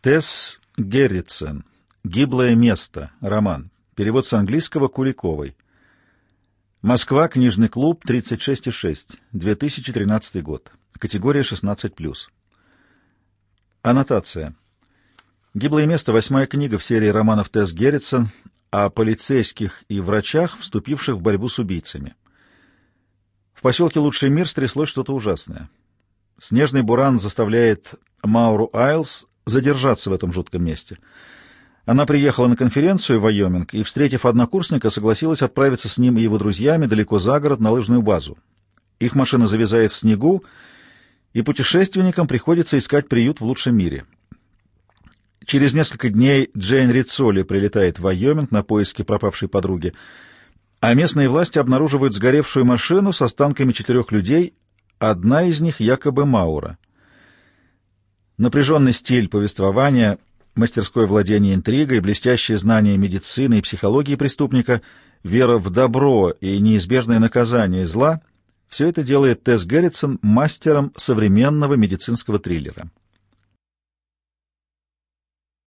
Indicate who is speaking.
Speaker 1: Тесс Герритсен. «Гиблое место». Роман. Перевод с английского Куликовой. Москва. Книжный клуб. 36,6. 2013 год. Категория 16+. Аннотация. «Гиблое место» — восьмая книга в серии романов Тесс Герритсен о полицейских и врачах, вступивших в борьбу с убийцами. В поселке Лучший мир стряслось что-то ужасное. Снежный буран заставляет Мауру Айлс задержаться в этом жутком месте. Она приехала на конференцию в Вайоминг и, встретив однокурсника, согласилась отправиться с ним и его друзьями далеко за город на лыжную базу. Их машина завязает в снегу, и путешественникам приходится искать приют в лучшем мире. Через несколько дней Джейн Рицоли прилетает в Вайоминг на поиски пропавшей подруги — а местные власти обнаруживают сгоревшую машину с останками четырех людей, одна из них якобы Маура. Напряженный стиль повествования, мастерское владение интригой, блестящее знание медицины и психологии преступника, вера в добро и неизбежное наказание зла — все это делает Тесс Герритсон мастером современного медицинского триллера.